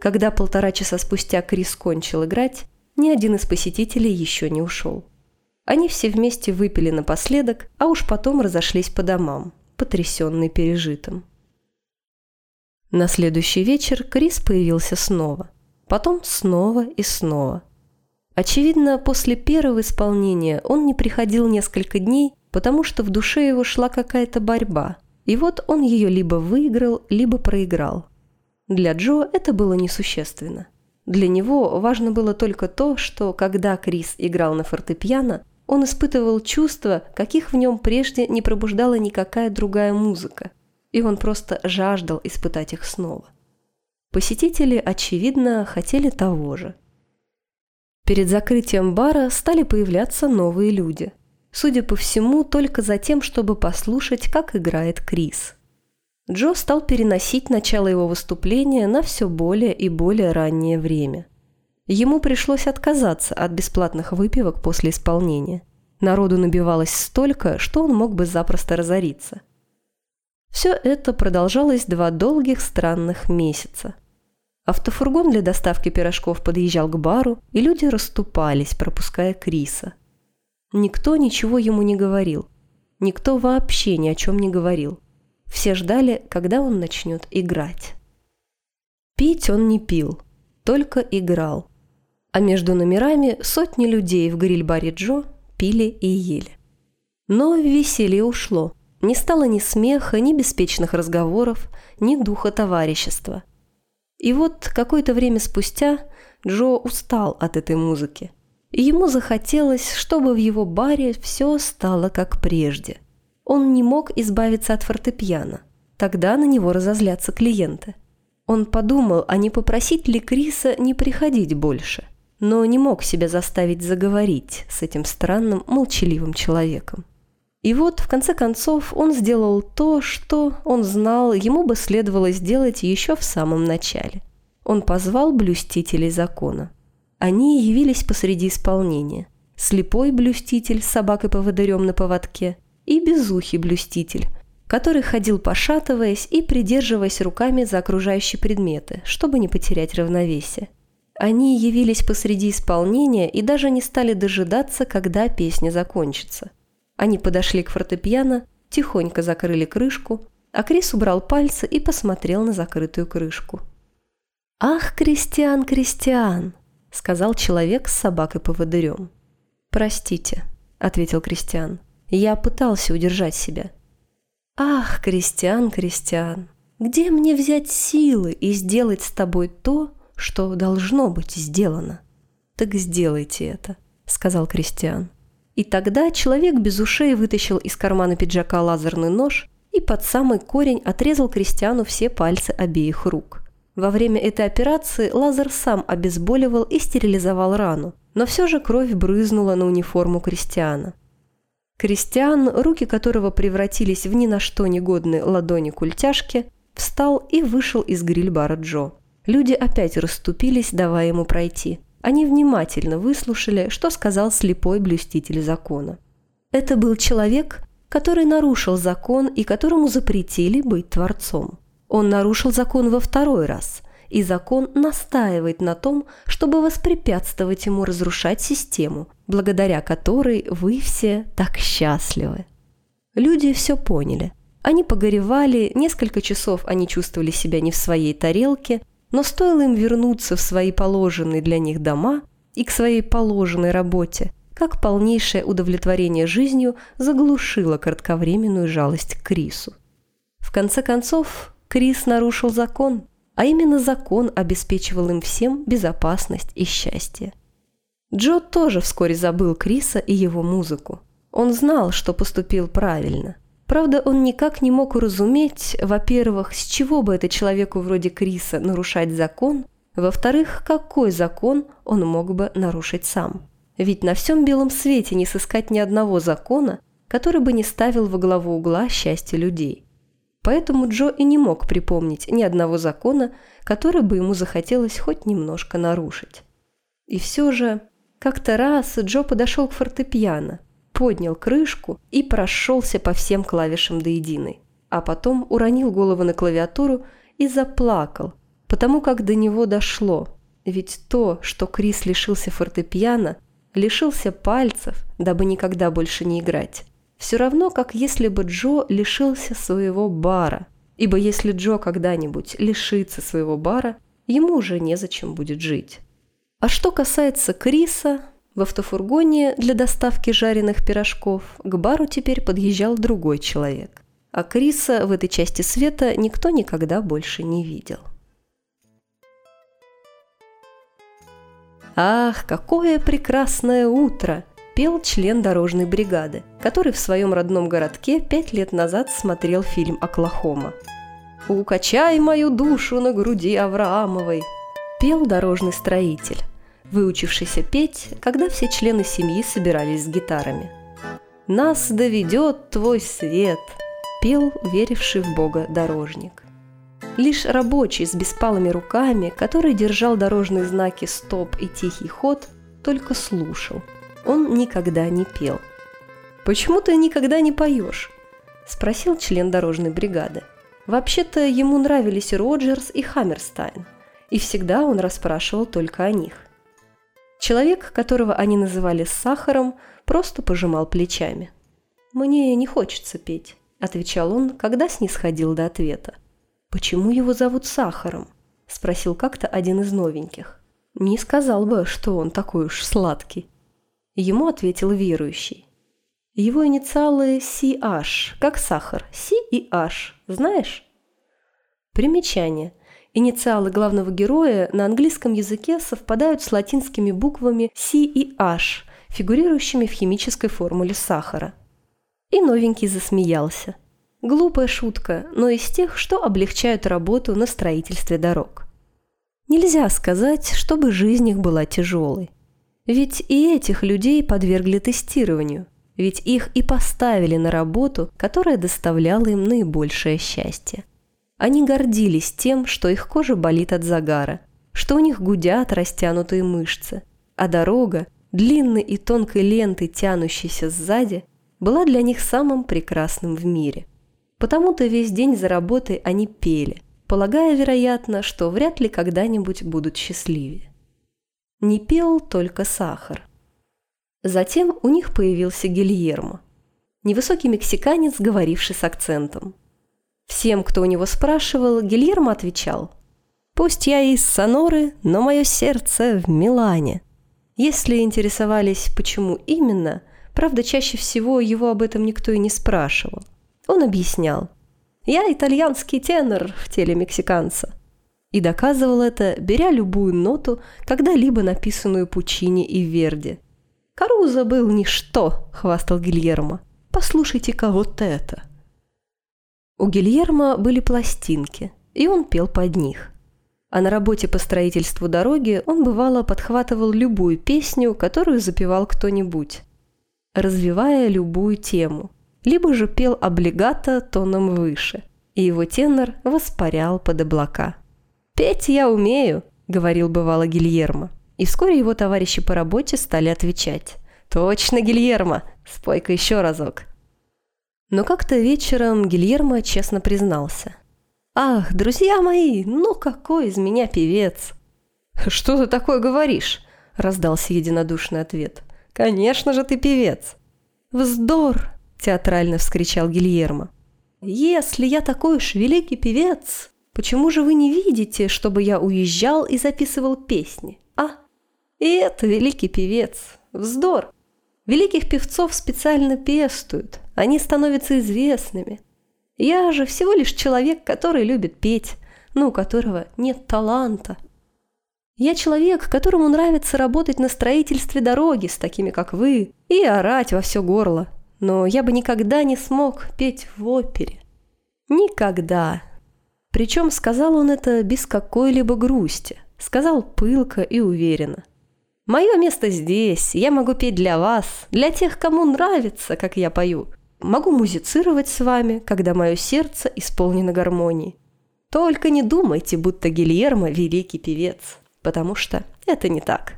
Когда полтора часа спустя Крис кончил играть, ни один из посетителей еще не ушел. Они все вместе выпили напоследок, а уж потом разошлись по домам, потрясенные пережитым. На следующий вечер Крис появился снова. Потом снова и снова. Очевидно, после первого исполнения он не приходил несколько дней, потому что в душе его шла какая-то борьба. И вот он ее либо выиграл, либо проиграл. Для Джо это было несущественно. Для него важно было только то, что когда Крис играл на фортепиано, он испытывал чувства, каких в нем прежде не пробуждала никакая другая музыка, и он просто жаждал испытать их снова. Посетители, очевидно, хотели того же. Перед закрытием бара стали появляться новые люди. Судя по всему, только за тем, чтобы послушать, как играет Крис – Джо стал переносить начало его выступления на все более и более раннее время. Ему пришлось отказаться от бесплатных выпивок после исполнения. Народу набивалось столько, что он мог бы запросто разориться. Все это продолжалось два долгих странных месяца. Автофургон для доставки пирожков подъезжал к бару, и люди расступались, пропуская Криса. Никто ничего ему не говорил. Никто вообще ни о чем не говорил. Все ждали, когда он начнет играть. Пить он не пил, только играл. А между номерами сотни людей в гриль-баре Джо пили и ели. Но веселье ушло. Не стало ни смеха, ни беспечных разговоров, ни духа товарищества. И вот какое-то время спустя Джо устал от этой музыки. И ему захотелось, чтобы в его баре все стало как прежде – он не мог избавиться от фортепиано. Тогда на него разозлятся клиенты. Он подумал, а не попросить ли Криса не приходить больше, но не мог себя заставить заговорить с этим странным, молчаливым человеком. И вот, в конце концов, он сделал то, что, он знал, ему бы следовало сделать еще в самом начале. Он позвал блюстителей закона. Они явились посреди исполнения. Слепой блюститель с собакой-поводырем на поводке – и безухий блюститель, который ходил пошатываясь и придерживаясь руками за окружающие предметы, чтобы не потерять равновесие. Они явились посреди исполнения и даже не стали дожидаться, когда песня закончится. Они подошли к фортепиано, тихонько закрыли крышку, а Крис убрал пальцы и посмотрел на закрытую крышку. «Ах, Кристиан, Кристиан!» — сказал человек с собакой-поводырем. «Простите», — ответил Кристиан. Я пытался удержать себя. «Ах, Кристиан, Кристиан, где мне взять силы и сделать с тобой то, что должно быть сделано?» «Так сделайте это», — сказал Кристиан. И тогда человек без ушей вытащил из кармана пиджака лазерный нож и под самый корень отрезал Кристиану все пальцы обеих рук. Во время этой операции лазер сам обезболивал и стерилизовал рану, но все же кровь брызнула на униформу Кристиана. Кристиан, руки которого превратились в ни на что негодные ладони культяшки, встал и вышел из гриль-бара Джо. Люди опять расступились, давая ему пройти. Они внимательно выслушали, что сказал слепой блюститель закона. Это был человек, который нарушил закон и которому запретили быть творцом. Он нарушил закон во второй раз – и закон настаивает на том, чтобы воспрепятствовать ему разрушать систему, благодаря которой вы все так счастливы. Люди все поняли. Они погоревали, несколько часов они чувствовали себя не в своей тарелке, но стоило им вернуться в свои положенные для них дома и к своей положенной работе, как полнейшее удовлетворение жизнью заглушило кратковременную жалость к Крису. В конце концов, Крис нарушил закон, а именно закон обеспечивал им всем безопасность и счастье. Джо тоже вскоре забыл Криса и его музыку. Он знал, что поступил правильно. Правда, он никак не мог уразуметь, во-первых, с чего бы это человеку вроде Криса нарушать закон, во-вторых, какой закон он мог бы нарушить сам. Ведь на всем белом свете не сыскать ни одного закона, который бы не ставил во главу угла счастье людей. Поэтому Джо и не мог припомнить ни одного закона, который бы ему захотелось хоть немножко нарушить. И все же, как-то раз Джо подошел к фортепиано, поднял крышку и прошелся по всем клавишам до единой, а потом уронил голову на клавиатуру и заплакал, потому как до него дошло. Ведь то, что Крис лишился фортепиано, лишился пальцев, дабы никогда больше не играть, все равно, как если бы Джо лишился своего бара. Ибо если Джо когда-нибудь лишится своего бара, ему уже незачем будет жить. А что касается Криса, в автофургоне для доставки жареных пирожков к бару теперь подъезжал другой человек. А Криса в этой части света никто никогда больше не видел. «Ах, какое прекрасное утро!» – пел член дорожной бригады, который в своем родном городке пять лет назад смотрел фильм «Оклахома». «Укачай мою душу на груди Авраамовой!» – пел дорожный строитель, выучившийся петь, когда все члены семьи собирались с гитарами. «Нас доведет твой свет!» – пел веривший в Бога дорожник. Лишь рабочий с беспалыми руками, который держал дорожные знаки «Стоп» и «Тихий ход», только слушал. Он никогда не пел. «Почему ты никогда не поешь?» – спросил член дорожной бригады. Вообще-то ему нравились Роджерс и Хаммерстайн, и всегда он расспрашивал только о них. Человек, которого они называли Сахаром, просто пожимал плечами. «Мне не хочется петь», – отвечал он, когда снисходил до ответа. «Почему его зовут Сахаром?» – спросил как-то один из новеньких. «Не сказал бы, что он такой уж сладкий». Ему ответил верующий. Его инициалы CH, как сахар, C и H, знаешь? Примечание. Инициалы главного героя на английском языке совпадают с латинскими буквами C и H, фигурирующими в химической формуле сахара. И новенький засмеялся. Глупая шутка, но из тех, что облегчают работу на строительстве дорог. Нельзя сказать, чтобы жизнь их была тяжелой. Ведь и этих людей подвергли тестированию, ведь их и поставили на работу, которая доставляла им наибольшее счастье. Они гордились тем, что их кожа болит от загара, что у них гудят растянутые мышцы, а дорога, длинной и тонкой лентой, тянущейся сзади, была для них самым прекрасным в мире. Потому-то весь день за работой они пели, полагая, вероятно, что вряд ли когда-нибудь будут счастливее. Не пел только сахар. Затем у них появился Гильермо, невысокий мексиканец, говоривший с акцентом. Всем, кто у него спрашивал, Гильермо отвечал «Пусть я из Соноры, но мое сердце в Милане». Если интересовались, почему именно, правда, чаще всего его об этом никто и не спрашивал – он объяснял. «Я итальянский тенор в теле мексиканца». И доказывал это, беря любую ноту, когда-либо написанную Пучини и Верди. «Каруза был ничто», — хвастал Гильермо. «Послушайте-ка вот это». У Гильермо были пластинки, и он пел под них. А на работе по строительству дороги он бывало подхватывал любую песню, которую запевал кто-нибудь, развивая любую тему – либо же пел облигато тоном выше, и его тенор воспарял под облака. «Петь я умею», — говорил бывало Гильермо. И вскоре его товарищи по работе стали отвечать. «Точно, Гильермо! Спой-ка еще разок!» Но как-то вечером Гильермо честно признался. «Ах, друзья мои, ну какой из меня певец!» «Что ты такое говоришь?» – раздался единодушный ответ. «Конечно же ты певец!» «Вздор!» театрально вскричал Гильермо. «Если я такой уж великий певец, почему же вы не видите, чтобы я уезжал и записывал песни, а? И это великий певец. Вздор. Великих певцов специально пестуют, они становятся известными. Я же всего лишь человек, который любит петь, но у которого нет таланта. Я человек, которому нравится работать на строительстве дороги с такими, как вы, и орать во все горло, но я бы никогда не смог петь в опере. Никогда. Причем сказал он это без какой-либо грусти. Сказал пылко и уверенно. «Мое место здесь, я могу петь для вас, для тех, кому нравится, как я пою. Могу музицировать с вами, когда мое сердце исполнено гармонией. Только не думайте, будто Гильермо – великий певец, потому что это не так».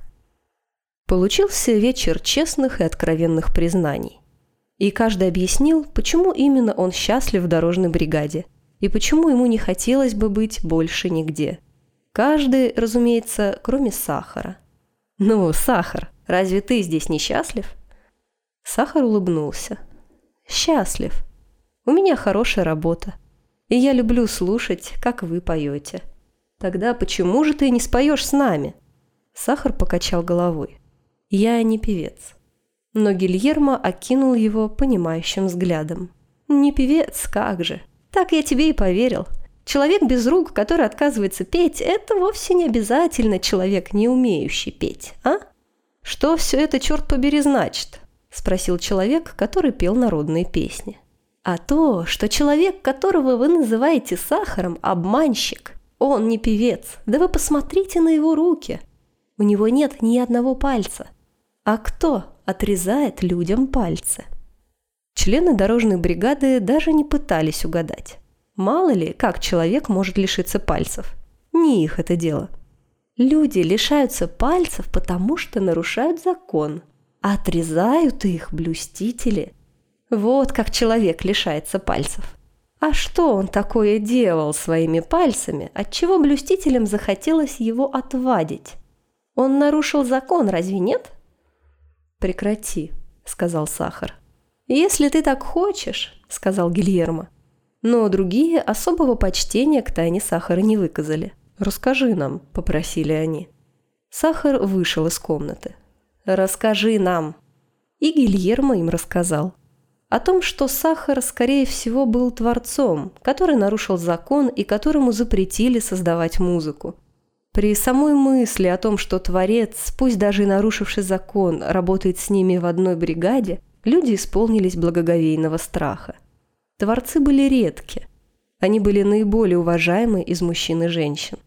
Получился вечер честных и откровенных признаний. И каждый объяснил, почему именно он счастлив в дорожной бригаде и почему ему не хотелось бы быть больше нигде. Каждый, разумеется, кроме сахара. «Ну, сахар, разве ты здесь несчастлив?» Сахар улыбнулся. «Счастлив. У меня хорошая работа. И я люблю слушать, как вы поете. Тогда почему же ты не споешь с нами?» Сахар покачал головой. «Я не певец». Но Гильермо окинул его понимающим взглядом. «Не певец, как же. Так я тебе и поверил. Человек без рук, который отказывается петь, это вовсе не обязательно человек, не умеющий петь, а? Что все это, черт побери, значит? Спросил человек, который пел народные песни. А то, что человек, которого вы называете сахаром, обманщик. Он не певец. Да вы посмотрите на его руки. У него нет ни одного пальца. А кто отрезает людям пальцы? Члены дорожной бригады даже не пытались угадать. Мало ли, как человек может лишиться пальцев. Не их это дело. Люди лишаются пальцев, потому что нарушают закон. Отрезают их блюстители. Вот как человек лишается пальцев. А что он такое делал своими пальцами, отчего блюстителям захотелось его отвадить? Он нарушил закон, разве нет? «Прекрати», — сказал Сахар. «Если ты так хочешь», — сказал Гильермо, но другие особого почтения к тайне сахара не выказали. «Расскажи нам», – попросили они. Сахар вышел из комнаты. «Расскажи нам». И Гильермо им рассказал. О том, что Сахар, скорее всего, был творцом, который нарушил закон и которому запретили создавать музыку. При самой мысли о том, что творец, пусть даже и нарушивший закон, работает с ними в одной бригаде, люди исполнились благоговейного страха. Творцы были редки. Они были наиболее уважаемы из мужчин и женщин.